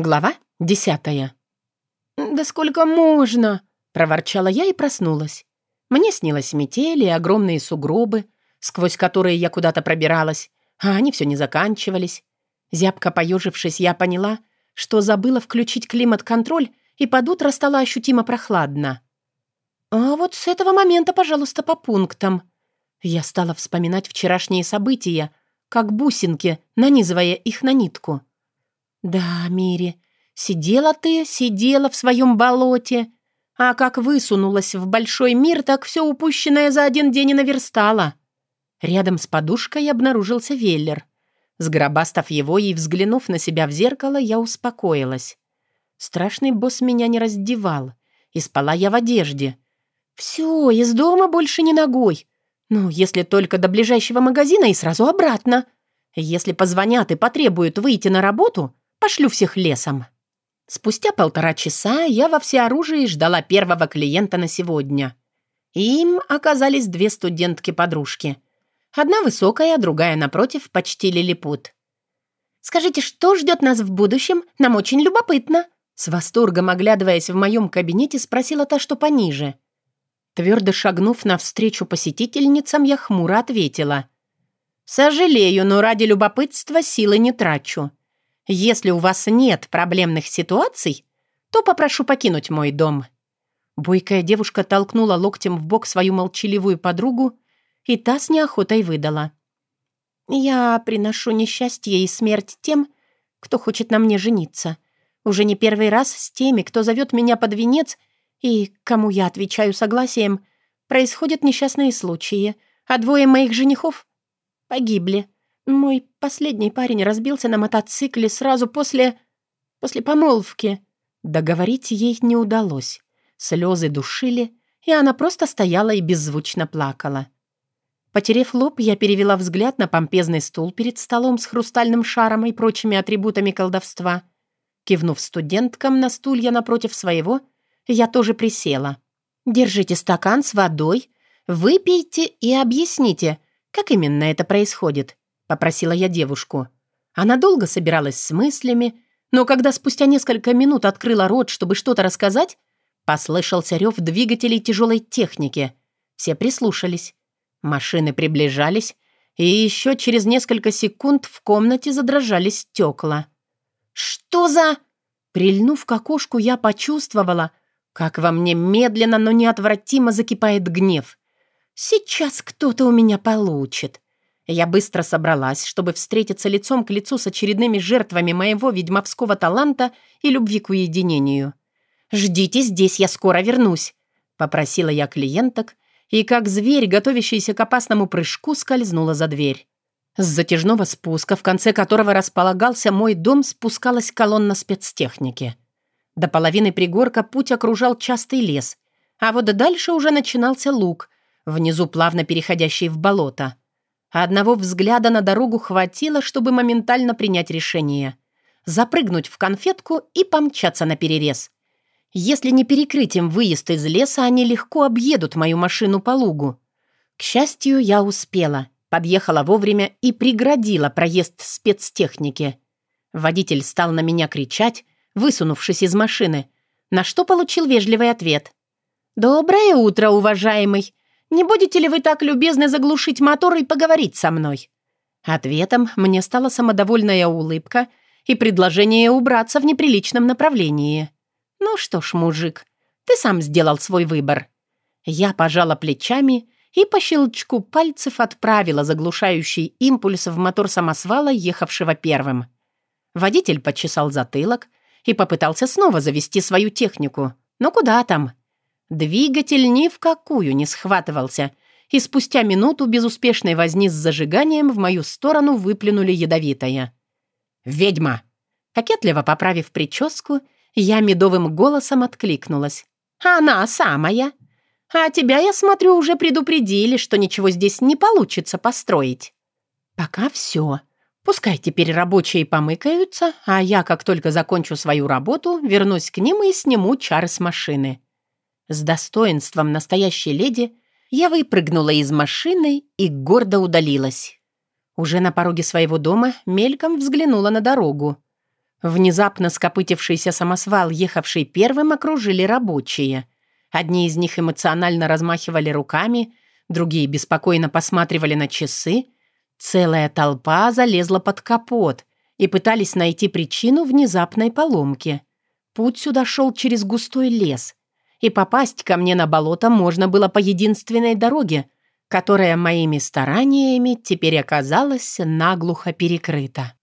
Глава десятая. «Да сколько можно?» — проворчала я и проснулась. Мне снилась метели и огромные сугробы, сквозь которые я куда-то пробиралась, а они все не заканчивались. Зябко поежившись, я поняла, что забыла включить климат-контроль, и под утро стало ощутимо прохладно. А вот с этого момента, пожалуйста, по пунктам. Я стала вспоминать вчерашние события, как бусинки, нанизывая их на нитку. «Да, Мири, сидела ты, сидела в своем болоте, а как высунулась в большой мир, так все упущенное за один день и наверстала». Рядом с подушкой обнаружился Веллер. Сгробастав его и взглянув на себя в зеркало, я успокоилась. Страшный босс меня не раздевал, и спала я в одежде. «Все, из дома больше не ногой. Ну, если только до ближайшего магазина и сразу обратно. Если позвонят и потребуют выйти на работу, Пошлю всех лесом». Спустя полтора часа я во всеоружии ждала первого клиента на сегодня. Им оказались две студентки-подружки. Одна высокая, другая, напротив, почти лилипут. «Скажите, что ждет нас в будущем? Нам очень любопытно!» С восторгом оглядываясь в моем кабинете, спросила та, что пониже. Твердо шагнув навстречу посетительницам, я хмуро ответила. «Сожалею, но ради любопытства силы не трачу. Если у вас нет проблемных ситуаций, то попрошу покинуть мой дом». Бойкая девушка толкнула локтем в бок свою молчаливую подругу, и та с неохотой выдала. «Я приношу несчастье и смерть тем, кто хочет на мне жениться. Уже не первый раз с теми, кто зовет меня под венец и кому я отвечаю согласием, происходят несчастные случаи, а двое моих женихов погибли. Мой последний парень разбился на мотоцикле сразу после... после помолвки. Договорить ей не удалось. Слезы душили, и она просто стояла и беззвучно плакала. Потерев лоб, я перевела взгляд на помпезный стул перед столом с хрустальным шаром и прочими атрибутами колдовства. Кивнув студенткам на стулья напротив своего, я тоже присела. «Держите стакан с водой, выпейте и объясните, как именно это происходит попросила я девушку. Она долго собиралась с мыслями, но когда спустя несколько минут открыла рот, чтобы что-то рассказать, послышался рев двигателей тяжелой техники. Все прислушались. Машины приближались, и еще через несколько секунд в комнате задрожали стекла. «Что за...» Прильнув к окошку, я почувствовала, как во мне медленно, но неотвратимо закипает гнев. «Сейчас кто-то у меня получит». Я быстро собралась, чтобы встретиться лицом к лицу с очередными жертвами моего ведьмовского таланта и любви к уединению. «Ждите здесь, я скоро вернусь», — попросила я клиенток, и как зверь, готовящийся к опасному прыжку, скользнула за дверь. С затяжного спуска, в конце которого располагался мой дом, спускалась колонна спецтехники. До половины пригорка путь окружал частый лес, а вот дальше уже начинался луг, внизу плавно переходящий в болото. Одного взгляда на дорогу хватило, чтобы моментально принять решение. Запрыгнуть в конфетку и помчаться на перерез. Если не перекрыть им выезд из леса, они легко объедут мою машину по лугу. К счастью, я успела. Подъехала вовремя и преградила проезд спецтехники. Водитель стал на меня кричать, высунувшись из машины, на что получил вежливый ответ. «Доброе утро, уважаемый. Не будете ли вы так любезны заглушить мотор и поговорить со мной?» Ответом мне стала самодовольная улыбка и предложение убраться в неприличном направлении. «Ну что ж, мужик, ты сам сделал свой выбор». Я пожала плечами и по щелчку пальцев отправила заглушающий импульс в мотор самосвала, ехавшего первым. Водитель почесал затылок и попытался снова завести свою технику. Но куда там? Двигатель ни в какую не схватывался, и спустя минуту безуспешной возни с зажиганием в мою сторону выплюнули ядовитое. «Ведьма!» Кокетливо поправив прическу, я медовым голосом откликнулась. «Она самая! А тебя, я смотрю, уже предупредили, что ничего здесь не получится построить». «Пока все. Пускай теперь рабочие помыкаются, а я, как только закончу свою работу, вернусь к ним и сниму чары с машины». С достоинством настоящей леди я выпрыгнула из машины и гордо удалилась. Уже на пороге своего дома мельком взглянула на дорогу. Внезапно скопытившийся самосвал, ехавший первым, окружили рабочие. Одни из них эмоционально размахивали руками, другие беспокойно посматривали на часы. Целая толпа залезла под капот и пытались найти причину внезапной поломки. Путь сюда шел через густой лес, и попасть ко мне на болото можно было по единственной дороге, которая моими стараниями теперь оказалась наглухо перекрыта.